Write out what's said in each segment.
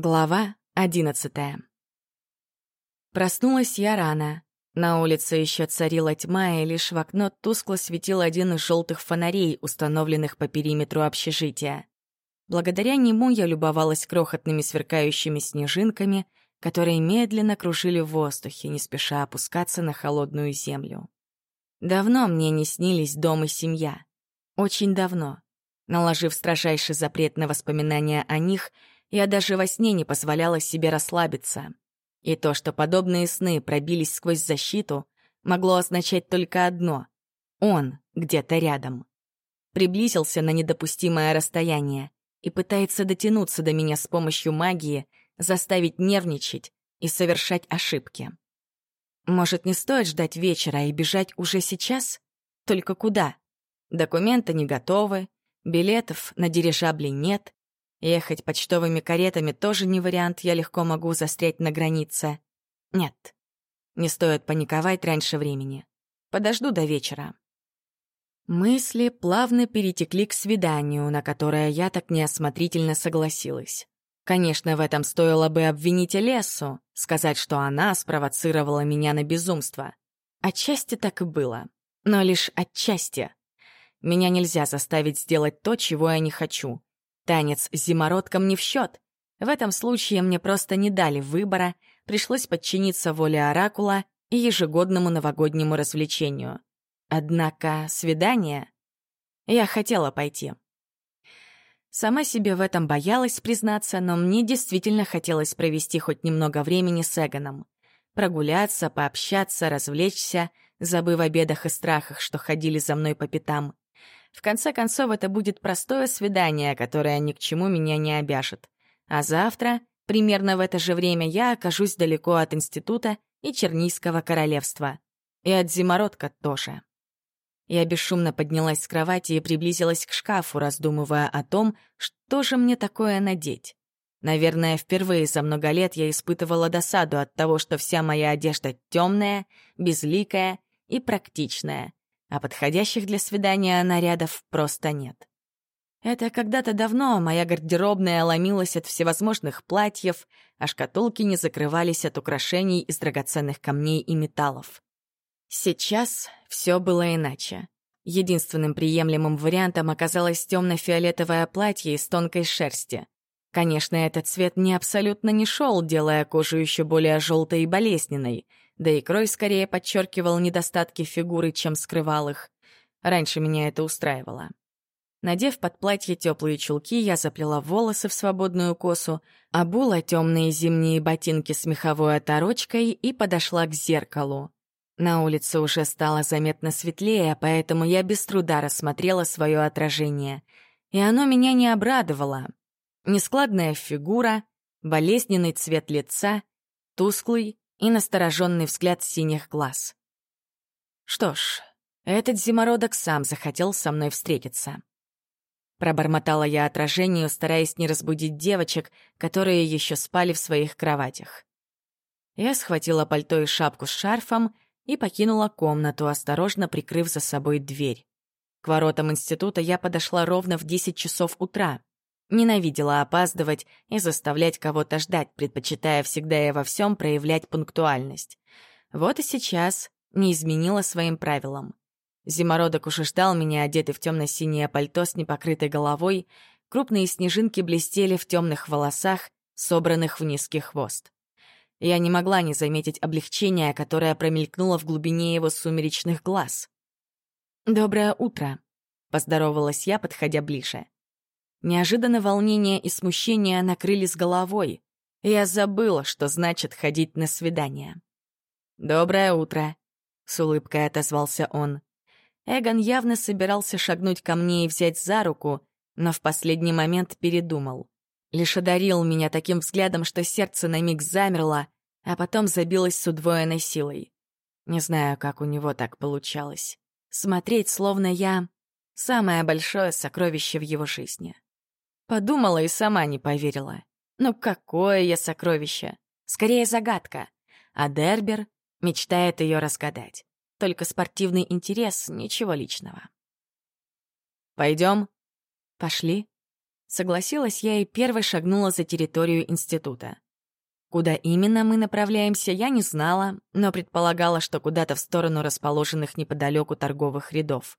Глава одиннадцатая. Проснулась я рано. На улице еще царила тьма, и лишь в окно тускло светил один из желтых фонарей, установленных по периметру общежития. Благодаря нему я любовалась крохотными сверкающими снежинками, которые медленно кружили в воздухе, не спеша опускаться на холодную землю. Давно мне не снились дом и семья. Очень давно. Наложив строжайший запрет на воспоминания о них — я даже во сне не позволяла себе расслабиться. И то, что подобные сны пробились сквозь защиту, могло означать только одно — он где-то рядом. Приблизился на недопустимое расстояние и пытается дотянуться до меня с помощью магии, заставить нервничать и совершать ошибки. Может, не стоит ждать вечера и бежать уже сейчас? Только куда? Документы не готовы, билетов на дирижабле нет, Ехать почтовыми каретами тоже не вариант, я легко могу застрять на границе. Нет, не стоит паниковать раньше времени. Подожду до вечера. Мысли плавно перетекли к свиданию, на которое я так неосмотрительно согласилась. Конечно, в этом стоило бы обвинить Лесу, сказать, что она спровоцировала меня на безумство. Отчасти так и было, но лишь отчасти. Меня нельзя заставить сделать то, чего я не хочу. Танец с зимородком не в счет. В этом случае мне просто не дали выбора, пришлось подчиниться воле Оракула и ежегодному новогоднему развлечению. Однако свидание... Я хотела пойти. Сама себе в этом боялась признаться, но мне действительно хотелось провести хоть немного времени с Эгоном. Прогуляться, пообщаться, развлечься, забыв о бедах и страхах, что ходили за мной по пятам. В конце концов, это будет простое свидание, которое ни к чему меня не обяжет. А завтра, примерно в это же время, я окажусь далеко от института и Чернийского королевства. И от зимородка тоже. Я бесшумно поднялась с кровати и приблизилась к шкафу, раздумывая о том, что же мне такое надеть. Наверное, впервые за много лет я испытывала досаду от того, что вся моя одежда темная, безликая и практичная а подходящих для свидания нарядов просто нет. Это когда-то давно моя гардеробная ломилась от всевозможных платьев, а шкатулки не закрывались от украшений из драгоценных камней и металлов. Сейчас все было иначе. Единственным приемлемым вариантом оказалось темно-фиолетовое платье из тонкой шерсти. Конечно, этот цвет мне абсолютно не шел, делая кожу еще более желтой и болезненной — да и крой скорее подчеркивал недостатки фигуры, чем скрывал их. Раньше меня это устраивало. Надев под платье теплые чулки, я заплела волосы в свободную косу, обула темные зимние ботинки с меховой оторочкой и подошла к зеркалу. На улице уже стало заметно светлее, поэтому я без труда рассмотрела свое отражение. И оно меня не обрадовало. Нескладная фигура, болезненный цвет лица, тусклый, и настороженный взгляд синих глаз. Что ж, этот зимородок сам захотел со мной встретиться. Пробормотала я отражению, стараясь не разбудить девочек, которые еще спали в своих кроватях. Я схватила пальто и шапку с шарфом и покинула комнату, осторожно прикрыв за собой дверь. К воротам института я подошла ровно в 10 часов утра. Ненавидела опаздывать и заставлять кого-то ждать, предпочитая всегда и во всем проявлять пунктуальность. Вот и сейчас не изменила своим правилам. Зимородок уже ждал меня, одетый в темно-синее пальто с непокрытой головой, крупные снежинки блестели в темных волосах, собранных в низкий хвост. Я не могла не заметить облегчения, которое промелькнуло в глубине его сумеречных глаз. «Доброе утро», — поздоровалась я, подходя ближе. Неожиданно волнение и смущение накрыли с головой. Я забыла, что значит ходить на свидание. «Доброе утро», — с улыбкой отозвался он. Эгон явно собирался шагнуть ко мне и взять за руку, но в последний момент передумал. Лишь одарил меня таким взглядом, что сердце на миг замерло, а потом забилось с удвоенной силой. Не знаю, как у него так получалось. Смотреть, словно я — самое большое сокровище в его жизни. Подумала и сама не поверила. Ну какое я сокровище! Скорее загадка. А Дербер мечтает ее разгадать. Только спортивный интерес, ничего личного. Пойдем? Пошли. Согласилась я и первой шагнула за территорию института. Куда именно мы направляемся, я не знала, но предполагала, что куда-то в сторону расположенных неподалеку торговых рядов.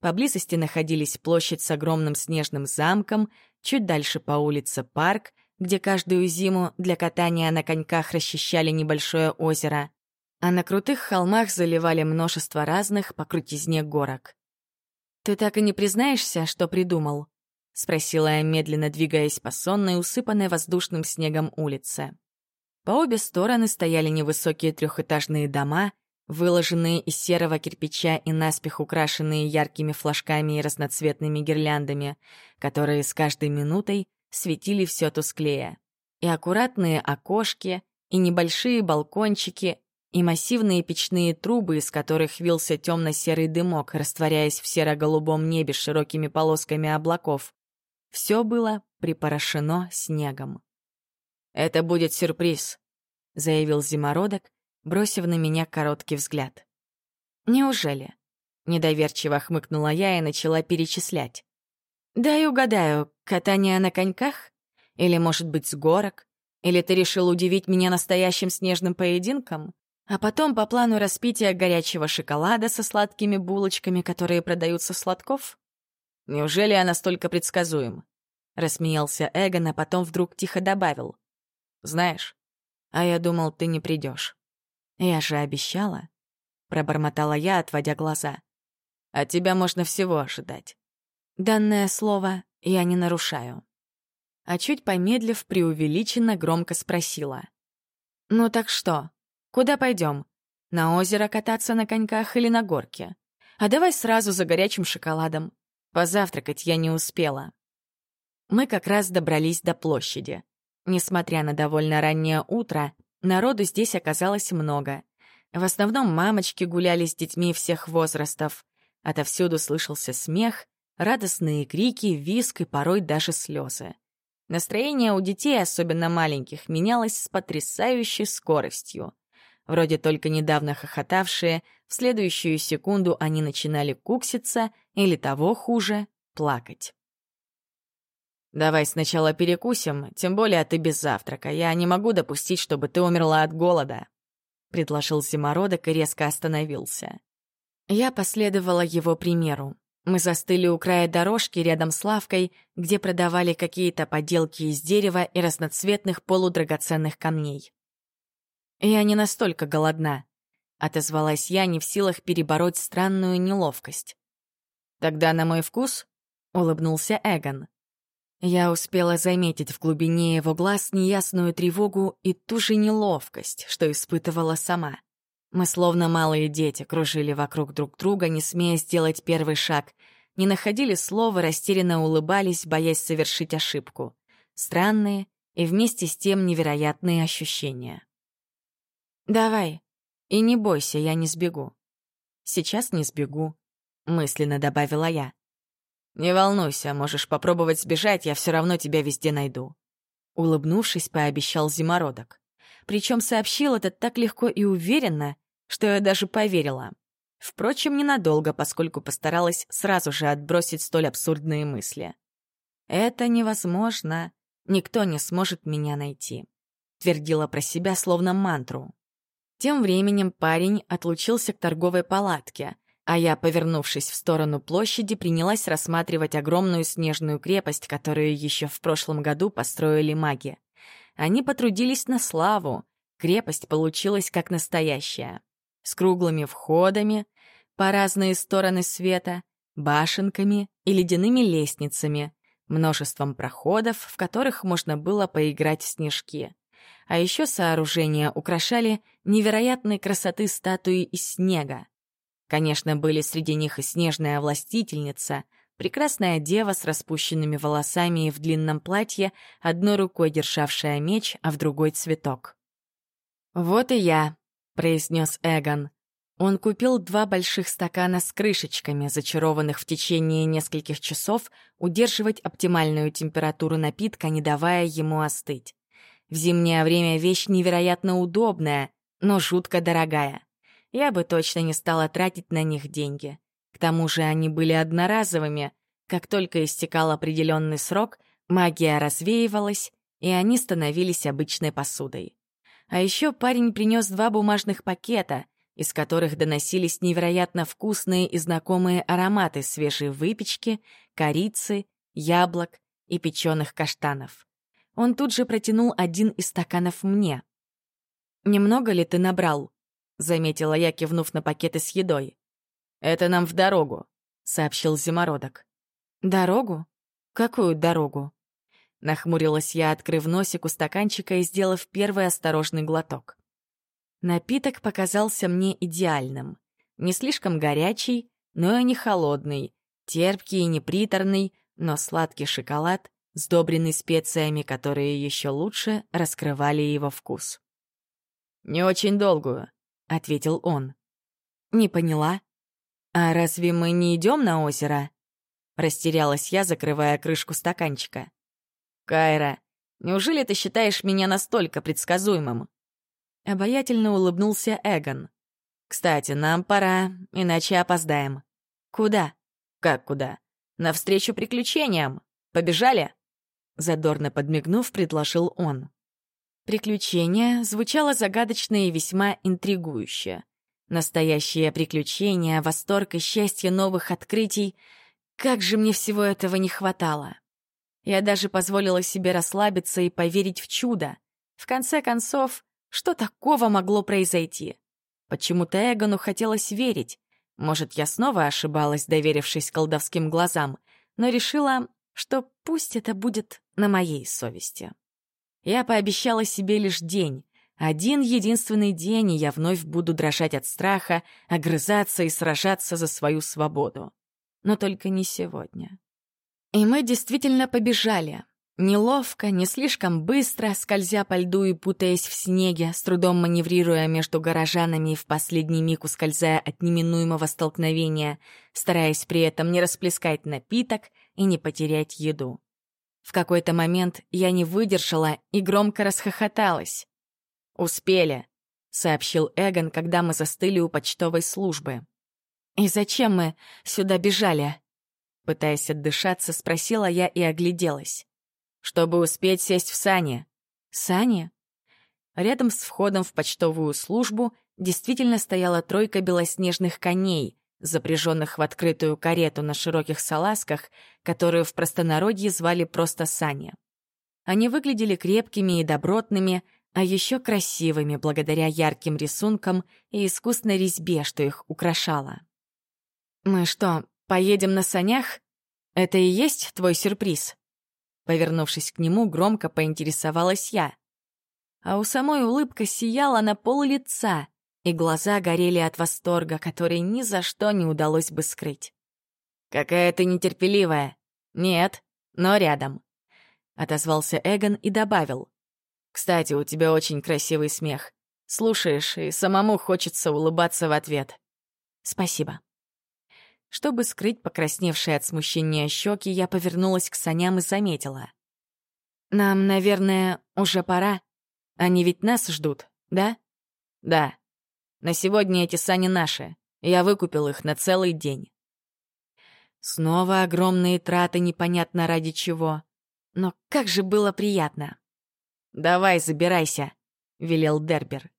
Поблизости находились площадь с огромным снежным замком, чуть дальше по улице парк, где каждую зиму для катания на коньках расчищали небольшое озеро, а на крутых холмах заливали множество разных по крутизне горок. «Ты так и не признаешься, что придумал?» — спросила я, медленно двигаясь по сонной, усыпанной воздушным снегом улице. По обе стороны стояли невысокие трехэтажные дома, выложенные из серого кирпича и наспех украшенные яркими флажками и разноцветными гирляндами, которые с каждой минутой светили все тусклее. И аккуратные окошки, и небольшие балкончики, и массивные печные трубы, из которых вился темно-серый дымок, растворяясь в серо-голубом небе широкими полосками облаков. Все было припорошено снегом. «Это будет сюрприз», — заявил зимородок, бросив на меня короткий взгляд. «Неужели?» — недоверчиво хмыкнула я и начала перечислять. «Дай угадаю, катание на коньках? Или, может быть, с горок? Или ты решил удивить меня настоящим снежным поединком? А потом по плану распития горячего шоколада со сладкими булочками, которые продаются сладков? Неужели она столько предсказуем? Рассмеялся Эгон, а потом вдруг тихо добавил. Знаешь, а я думал, ты не придешь. Я же обещала. Пробормотала я, отводя глаза. От тебя можно всего ожидать. Данное слово я не нарушаю. А чуть помедлив, преувеличенно громко спросила. «Ну так что, куда пойдем? На озеро кататься на коньках или на горке? А давай сразу за горячим шоколадом. Позавтракать я не успела». Мы как раз добрались до площади. Несмотря на довольно раннее утро, народу здесь оказалось много. В основном мамочки гуляли с детьми всех возрастов. Отовсюду слышался смех, радостные крики, визг и порой даже слезы. Настроение у детей, особенно маленьких, менялось с потрясающей скоростью. Вроде только недавно хохотавшие, в следующую секунду они начинали кукситься или того хуже — плакать. «Давай сначала перекусим, тем более ты без завтрака. Я не могу допустить, чтобы ты умерла от голода», — предложил Зимородок и резко остановился. Я последовала его примеру. Мы застыли у края дорожки рядом с лавкой, где продавали какие-то поделки из дерева и разноцветных полудрагоценных камней. «Я не настолько голодна», — отозвалась я, не в силах перебороть странную неловкость. «Тогда на мой вкус?» — улыбнулся Эгон. Я успела заметить в глубине его глаз неясную тревогу и ту же неловкость, что испытывала сама. Мы, словно малые дети, кружили вокруг друг друга, не смея сделать первый шаг, не находили слова, растерянно улыбались, боясь совершить ошибку. Странные и вместе с тем невероятные ощущения. «Давай, и не бойся, я не сбегу». «Сейчас не сбегу», — мысленно добавила я. «Не волнуйся, можешь попробовать сбежать, я все равно тебя везде найду». Улыбнувшись, пообещал зимородок. Причем сообщил это так легко и уверенно, что я даже поверила. Впрочем, ненадолго, поскольку постаралась сразу же отбросить столь абсурдные мысли. «Это невозможно. Никто не сможет меня найти», — твердила про себя словно мантру. Тем временем парень отлучился к торговой палатке, а я, повернувшись в сторону площади, принялась рассматривать огромную снежную крепость, которую еще в прошлом году построили маги. Они потрудились на славу. Крепость получилась как настоящая. С круглыми входами по разные стороны света, башенками и ледяными лестницами, множеством проходов, в которых можно было поиграть в снежки. А еще сооружения украшали невероятной красоты статуи из снега. Конечно, были среди них и снежная властительница, прекрасная дева с распущенными волосами и в длинном платье, одной рукой державшая меч, а в другой — цветок. «Вот и я», — произнес Эгон. Он купил два больших стакана с крышечками, зачарованных в течение нескольких часов удерживать оптимальную температуру напитка, не давая ему остыть. В зимнее время вещь невероятно удобная, но жутко дорогая я бы точно не стала тратить на них деньги. К тому же они были одноразовыми. Как только истекал определенный срок, Магия развеивалась, и они становились обычной посудой. А еще парень принес два бумажных пакета, из которых доносились невероятно вкусные и знакомые ароматы свежей выпечки, корицы, яблок и печеных каштанов. Он тут же протянул один из стаканов мне. «Немного ли ты набрал?» — заметила я, кивнув на пакеты с едой. «Это нам в дорогу», — сообщил Зимородок. «Дорогу? Какую дорогу?» Нахмурилась я, открыв носик у стаканчика и сделав первый осторожный глоток. Напиток показался мне идеальным. Не слишком горячий, но и не холодный, терпкий и неприторный, но сладкий шоколад, сдобренный специями, которые еще лучше раскрывали его вкус. «Не очень долгую», — ответил он. «Не поняла. А разве мы не идем на озеро?» Растерялась я, закрывая крышку стаканчика. «Кайра, неужели ты считаешь меня настолько предсказуемым?» Обаятельно улыбнулся Эгон. «Кстати, нам пора, иначе опоздаем». «Куда?» «Как куда?» «Навстречу приключениям. Побежали?» Задорно подмигнув, предложил он. Приключение звучало загадочно и весьма интригующе. Настоящее приключение, восторг и счастье новых открытий. Как же мне всего этого не хватало. Я даже позволила себе расслабиться и поверить в чудо. В конце концов, что такого могло произойти? Почему-то Эгону хотелось верить. Может, я снова ошибалась, доверившись колдовским глазам, но решила, что пусть это будет на моей совести. Я пообещала себе лишь день. Один единственный день, и я вновь буду дрожать от страха, огрызаться и сражаться за свою свободу. Но только не сегодня. И мы действительно побежали. Неловко, не слишком быстро, скользя по льду и путаясь в снеге, с трудом маневрируя между горожанами и в последний миг ускользая от неминуемого столкновения, стараясь при этом не расплескать напиток и не потерять еду. В какой-то момент я не выдержала и громко расхохоталась. «Успели», — сообщил Эгон, когда мы застыли у почтовой службы. «И зачем мы сюда бежали?» Пытаясь отдышаться, спросила я и огляделась. «Чтобы успеть сесть в сани». «Сани?» Рядом с входом в почтовую службу действительно стояла тройка белоснежных коней, запряженных в открытую карету на широких салазках, которую в простонародье звали просто сани. Они выглядели крепкими и добротными, а еще красивыми благодаря ярким рисункам и искусной резьбе, что их украшало. «Мы что, «Поедем на санях? Это и есть твой сюрприз?» Повернувшись к нему, громко поинтересовалась я. А у самой улыбка сияла на пол лица, и глаза горели от восторга, который ни за что не удалось бы скрыть. «Какая ты нетерпеливая!» «Нет, но рядом», — отозвался Эгон и добавил. «Кстати, у тебя очень красивый смех. Слушаешь, и самому хочется улыбаться в ответ». «Спасибо». Чтобы скрыть покрасневшие от смущения щеки, я повернулась к саням и заметила. «Нам, наверное, уже пора. Они ведь нас ждут, да?» «Да. На сегодня эти сани наши. Я выкупил их на целый день». Снова огромные траты непонятно ради чего. Но как же было приятно. «Давай, забирайся», — велел Дербер.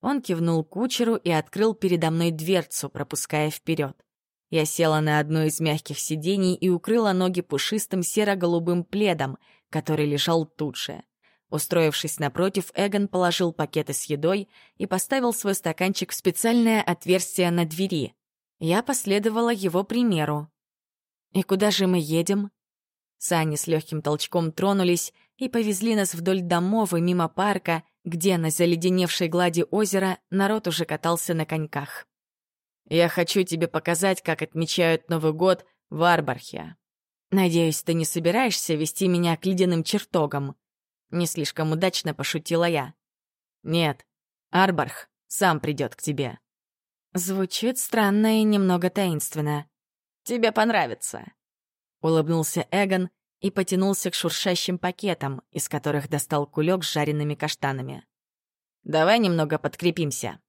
Он кивнул кучеру и открыл передо мной дверцу, пропуская вперед. Я села на одно из мягких сидений и укрыла ноги пушистым серо-голубым пледом, который лежал тут же. Устроившись напротив, Эгон положил пакеты с едой и поставил свой стаканчик в специальное отверстие на двери. Я последовала его примеру. «И куда же мы едем?» Сани с легким толчком тронулись и повезли нас вдоль домов и мимо парка, где на заледеневшей глади озера народ уже катался на коньках. Я хочу тебе показать, как отмечают Новый год в Арбархе. Надеюсь, ты не собираешься вести меня к ледяным чертогам?» Не слишком удачно пошутила я. «Нет, Арбарх сам придет к тебе». Звучит странно и немного таинственно. «Тебе понравится», — улыбнулся Эгон и потянулся к шуршащим пакетам, из которых достал кулек с жареными каштанами. «Давай немного подкрепимся».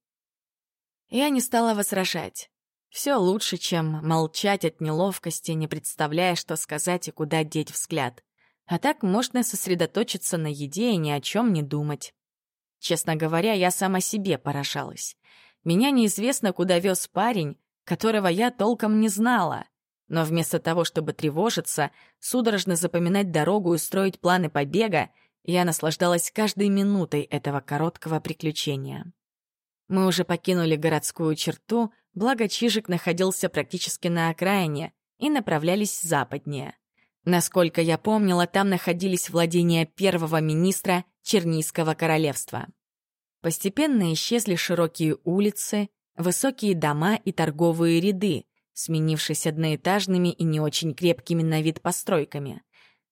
Я не стала возражать. Все лучше, чем молчать от неловкости, не представляя, что сказать и куда деть взгляд. А так можно сосредоточиться на еде и ни о чем не думать. Честно говоря, я сама себе поражалась. Меня неизвестно, куда вез парень, которого я толком не знала. Но вместо того, чтобы тревожиться, судорожно запоминать дорогу и строить планы побега, я наслаждалась каждой минутой этого короткого приключения. Мы уже покинули городскую черту, благо Чижик находился практически на окраине, и направлялись западнее. Насколько я помнила, там находились владения первого министра Чернийского королевства. Постепенно исчезли широкие улицы, высокие дома и торговые ряды, сменившись одноэтажными и не очень крепкими на вид постройками.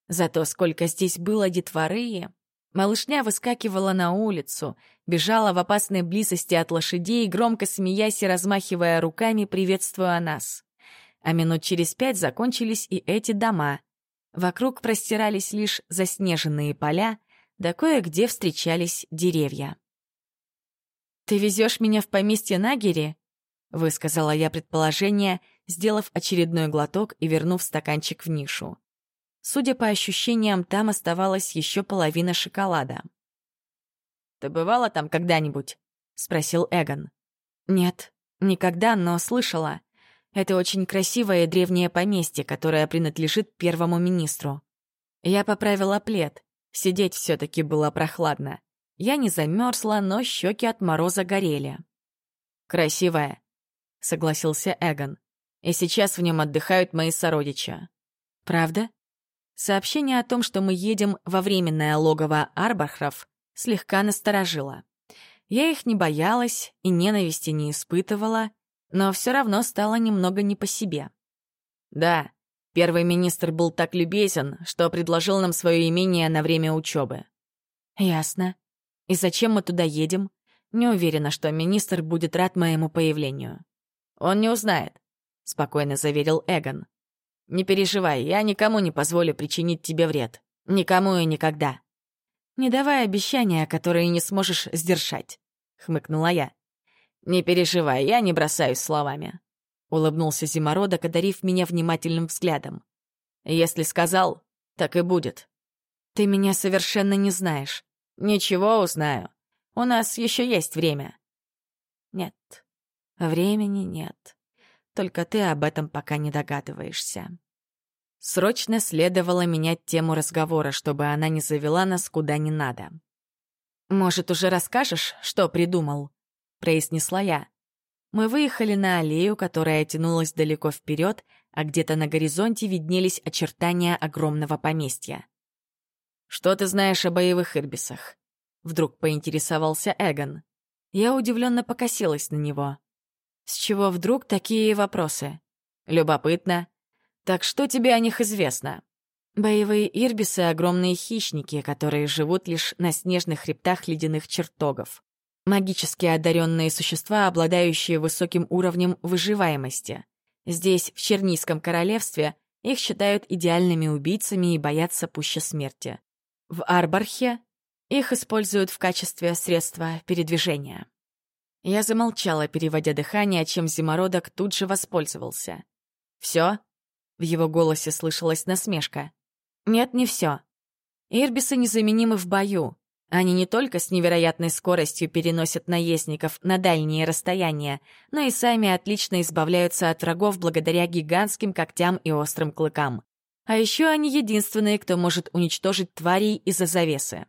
Зато сколько здесь было детворы! Малышня выскакивала на улицу, бежала в опасной близости от лошадей, громко смеясь и размахивая руками, приветствуя нас. А минут через пять закончились и эти дома. Вокруг простирались лишь заснеженные поля, да кое-где встречались деревья. «Ты везешь меня в поместье Нагери?» — высказала я предположение, сделав очередной глоток и вернув стаканчик в нишу. Судя по ощущениям, там оставалась еще половина шоколада. «Ты бывала там когда-нибудь?» — спросил Эгон. «Нет, никогда, но слышала. Это очень красивое древнее поместье, которое принадлежит первому министру. Я поправила плед. Сидеть все таки было прохладно. Я не замерзла, но щеки от мороза горели. «Красивая», — согласился Эгон. «И сейчас в нем отдыхают мои сородичи». «Правда?» Сообщение о том, что мы едем во временное логово Арбахров, слегка насторожило. Я их не боялась и ненависти не испытывала, но все равно стало немного не по себе. «Да, первый министр был так любезен, что предложил нам свое имение на время учебы». «Ясно. И зачем мы туда едем? Не уверена, что министр будет рад моему появлению. Он не узнает, спокойно заверил Эгон. Не переживай, я никому не позволю причинить тебе вред. Никому и никогда. Не давай обещания, которые не сможешь сдержать, хмыкнула я. Не переживай, я не бросаюсь словами. Улыбнулся Зимородок, одарив меня внимательным взглядом. Если сказал, так и будет. Ты меня совершенно не знаешь. «Ничего, узнаю. У нас еще есть время». «Нет, времени нет. Только ты об этом пока не догадываешься». Срочно следовало менять тему разговора, чтобы она не завела нас куда не надо. «Может, уже расскажешь, что придумал?» — произнесла я. Мы выехали на аллею, которая тянулась далеко вперед, а где-то на горизонте виднелись очертания огромного поместья. «Что ты знаешь о боевых ирбисах?» Вдруг поинтересовался Эгон. Я удивленно покосилась на него. С чего вдруг такие вопросы? Любопытно. Так что тебе о них известно? Боевые ирбисы — огромные хищники, которые живут лишь на снежных хребтах ледяных чертогов. Магически одаренные существа, обладающие высоким уровнем выживаемости. Здесь, в Чернийском королевстве, их считают идеальными убийцами и боятся пуще смерти. В Арбархе их используют в качестве средства передвижения. Я замолчала, переводя дыхание, чем зимородок тут же воспользовался. «Всё?» — в его голосе слышалась насмешка. «Нет, не всё. Ирбисы незаменимы в бою. Они не только с невероятной скоростью переносят наездников на дальние расстояния, но и сами отлично избавляются от врагов благодаря гигантским когтям и острым клыкам. А еще они единственные, кто может уничтожить тварей из-за завесы.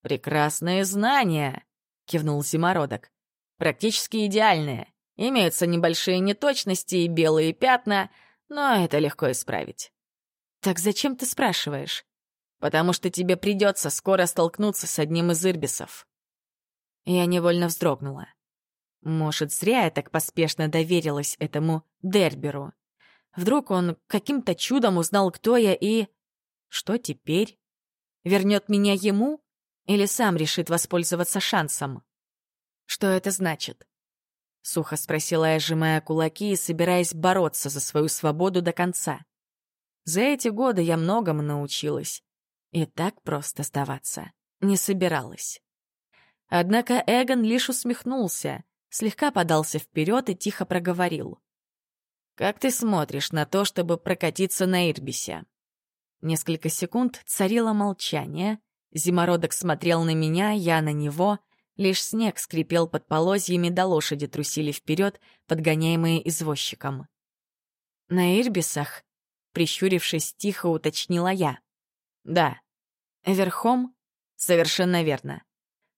«Прекрасные знания!» — кивнул Зимородок. «Практически идеальные. Имеются небольшие неточности и белые пятна, но это легко исправить». «Так зачем ты спрашиваешь?» «Потому что тебе придется скоро столкнуться с одним из ирбисов». Я невольно вздрогнула. Может, зря я так поспешно доверилась этому Дерберу. Вдруг он каким-то чудом узнал, кто я, и... Что теперь? Вернет меня ему? Или сам решит воспользоваться шансом? Что это значит? Сухо спросила я, сжимая кулаки и собираясь бороться за свою свободу до конца. За эти годы я многому научилась. И так просто сдаваться не собиралась. Однако Эгон лишь усмехнулся, слегка подался вперед и тихо проговорил. «Как ты смотришь на то, чтобы прокатиться на Ирбисе?» Несколько секунд царило молчание. Зимородок смотрел на меня, я на него. Лишь снег скрипел под полозьями, да лошади трусили вперед, подгоняемые извозчиком. «На Ирбисах?» — прищурившись, тихо уточнила я. «Да». «Верхом?» «Совершенно верно.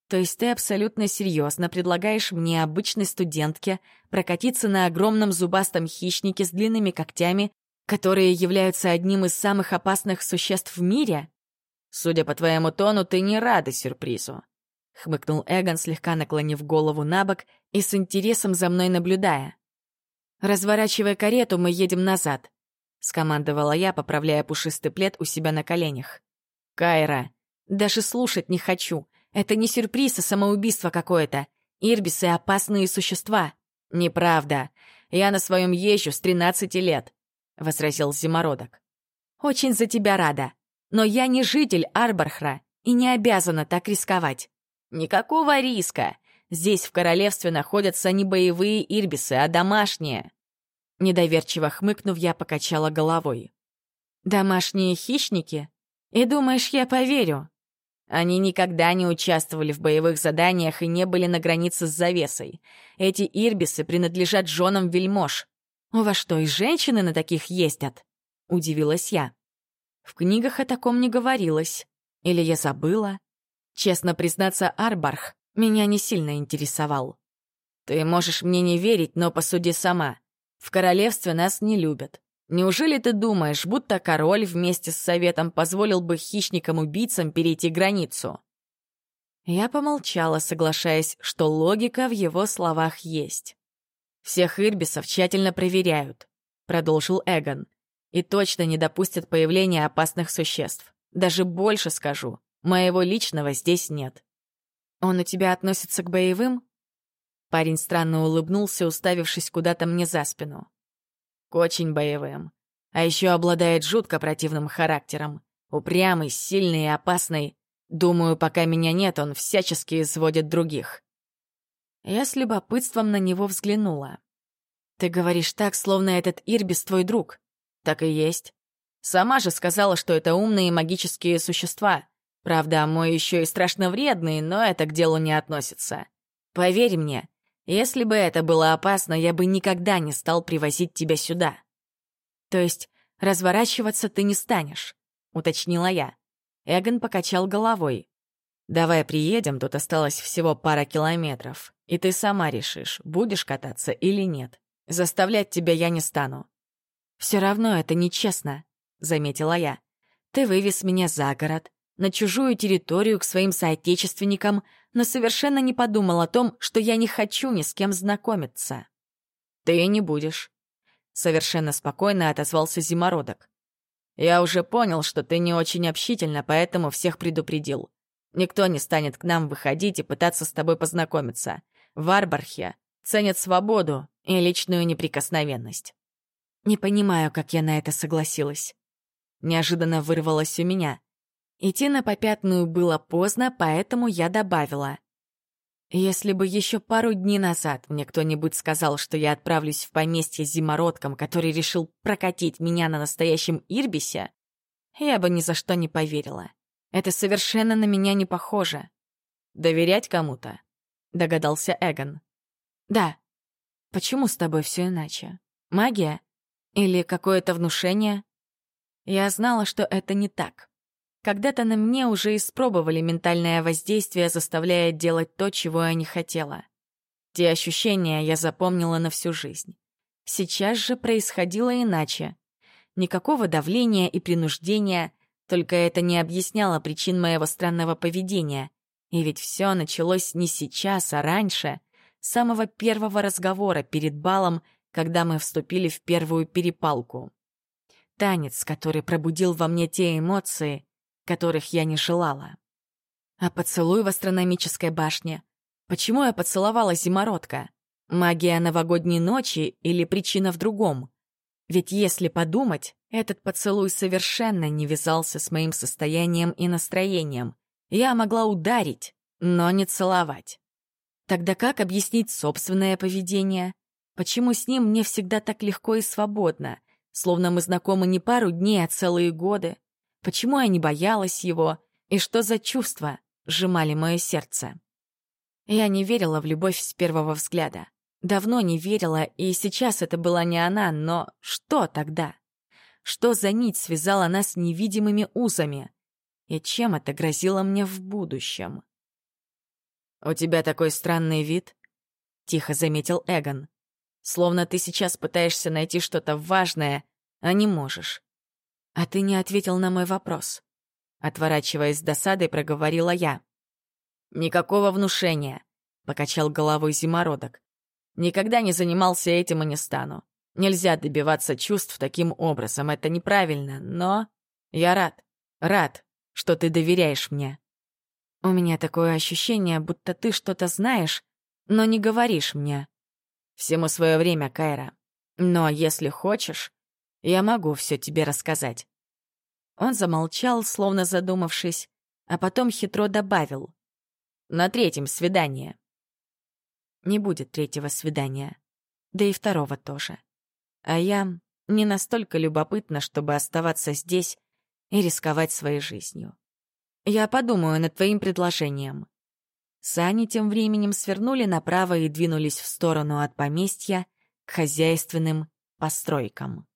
То есть ты абсолютно серьезно предлагаешь мне, обычной студентке, прокатиться на огромном зубастом хищнике с длинными когтями, которые являются одним из самых опасных существ в мире? Судя по твоему тону, ты не рада сюрпризу. Хмыкнул Эгон, слегка наклонив голову на бок и с интересом за мной наблюдая. «Разворачивая карету, мы едем назад», — скомандовала я, поправляя пушистый плед у себя на коленях. «Кайра, даже слушать не хочу. Это не сюрприз, а самоубийство какое-то. Ирбисы — опасные существа. Неправда. Я на своем езжу с 13 лет, — возразил Зимородок. Очень за тебя рада. Но я не житель Арбархра и не обязана так рисковать. Никакого риска. Здесь в королевстве находятся не боевые ирбисы, а домашние. Недоверчиво хмыкнув, я покачала головой. «Домашние хищники? И думаешь, я поверю?» Они никогда не участвовали в боевых заданиях и не были на границе с завесой. Эти ирбисы принадлежат женам вельмож. «У вас что, и женщины на таких ездят?» — удивилась я. В книгах о таком не говорилось. Или я забыла? Честно признаться, Арбарх меня не сильно интересовал. Ты можешь мне не верить, но посуди сама. В королевстве нас не любят. Неужели ты думаешь, будто король вместе с советом позволил бы хищникам-убийцам перейти границу? Я помолчала, соглашаясь, что логика в его словах есть. «Всех ирбисов тщательно проверяют», — продолжил Эгон, «и точно не допустят появления опасных существ. Даже больше скажу, моего личного здесь нет». «Он у тебя относится к боевым?» Парень странно улыбнулся, уставившись куда-то мне за спину очень боевым. А еще обладает жутко противным характером. Упрямый, сильный и опасный. Думаю, пока меня нет, он всячески изводит других. Я с любопытством на него взглянула. «Ты говоришь так, словно этот Ирбис твой друг». «Так и есть. Сама же сказала, что это умные магические существа. Правда, мой еще и страшно вредный, но это к делу не относится. Поверь мне, если бы это было опасно, я бы никогда не стал привозить тебя сюда. То есть разворачиваться ты не станешь, уточнила я. Эгон покачал головой. «Давай приедем, тут осталось всего пара километров, и ты сама решишь, будешь кататься или нет. Заставлять тебя я не стану». «Все равно это нечестно», — заметила я. «Ты вывез меня за город, на чужую территорию к своим соотечественникам, но совершенно не подумал о том, что я не хочу ни с кем знакомиться. «Ты не будешь», — совершенно спокойно отозвался Зимородок. «Я уже понял, что ты не очень общительна, поэтому всех предупредил. Никто не станет к нам выходить и пытаться с тобой познакомиться. В Арбархе ценят свободу и личную неприкосновенность». Не понимаю, как я на это согласилась. Неожиданно вырвалось у меня. Идти на попятную было поздно, поэтому я добавила. Если бы еще пару дней назад мне кто-нибудь сказал, что я отправлюсь в поместье с зимородком, который решил прокатить меня на настоящем Ирбисе, я бы ни за что не поверила. Это совершенно на меня не похоже. Доверять кому-то? Догадался Эгон. Да. Почему с тобой все иначе? Магия? Или какое-то внушение? Я знала, что это не так. Когда-то на мне уже испробовали ментальное воздействие, заставляя делать то, чего я не хотела. Те ощущения я запомнила на всю жизнь. Сейчас же происходило иначе. Никакого давления и принуждения, только это не объясняло причин моего странного поведения. И ведь все началось не сейчас, а раньше, с самого первого разговора перед балом, когда мы вступили в первую перепалку. Танец, который пробудил во мне те эмоции, которых я не желала. А поцелуй в астрономической башне? Почему я поцеловала зимородка? Магия новогодней ночи или причина в другом? Ведь если подумать, этот поцелуй совершенно не вязался с моим состоянием и настроением. Я могла ударить, но не целовать. Тогда как объяснить собственное поведение? Почему с ним мне всегда так легко и свободно, словно мы знакомы не пару дней, а целые годы? Почему я не боялась его? И что за чувства сжимали мое сердце? Я не верила в любовь с первого взгляда. Давно не верила, и сейчас это была не она, но что тогда? Что за нить связала нас невидимыми узами? И чем это грозило мне в будущем? «У тебя такой странный вид», — тихо заметил Эгон. «Словно ты сейчас пытаешься найти что-то важное, а не можешь». «А ты не ответил на мой вопрос». Отворачиваясь с досадой, проговорила я. «Никакого внушения», — покачал головой зимородок. «Никогда не занимался этим и не стану. Нельзя добиваться чувств таким образом, это неправильно, но... Я рад, рад, что ты доверяешь мне. У меня такое ощущение, будто ты что-то знаешь, но не говоришь мне. Всему свое время, Кайра. Но если хочешь, я могу все тебе рассказать. Он замолчал, словно задумавшись, а потом хитро добавил. На третьем свидании. Не будет третьего свидания. Да и второго тоже. А я не настолько любопытна, чтобы оставаться здесь и рисковать своей жизнью. Я подумаю над твоим предложением. Сани тем временем свернули направо и двинулись в сторону от поместья к хозяйственным постройкам.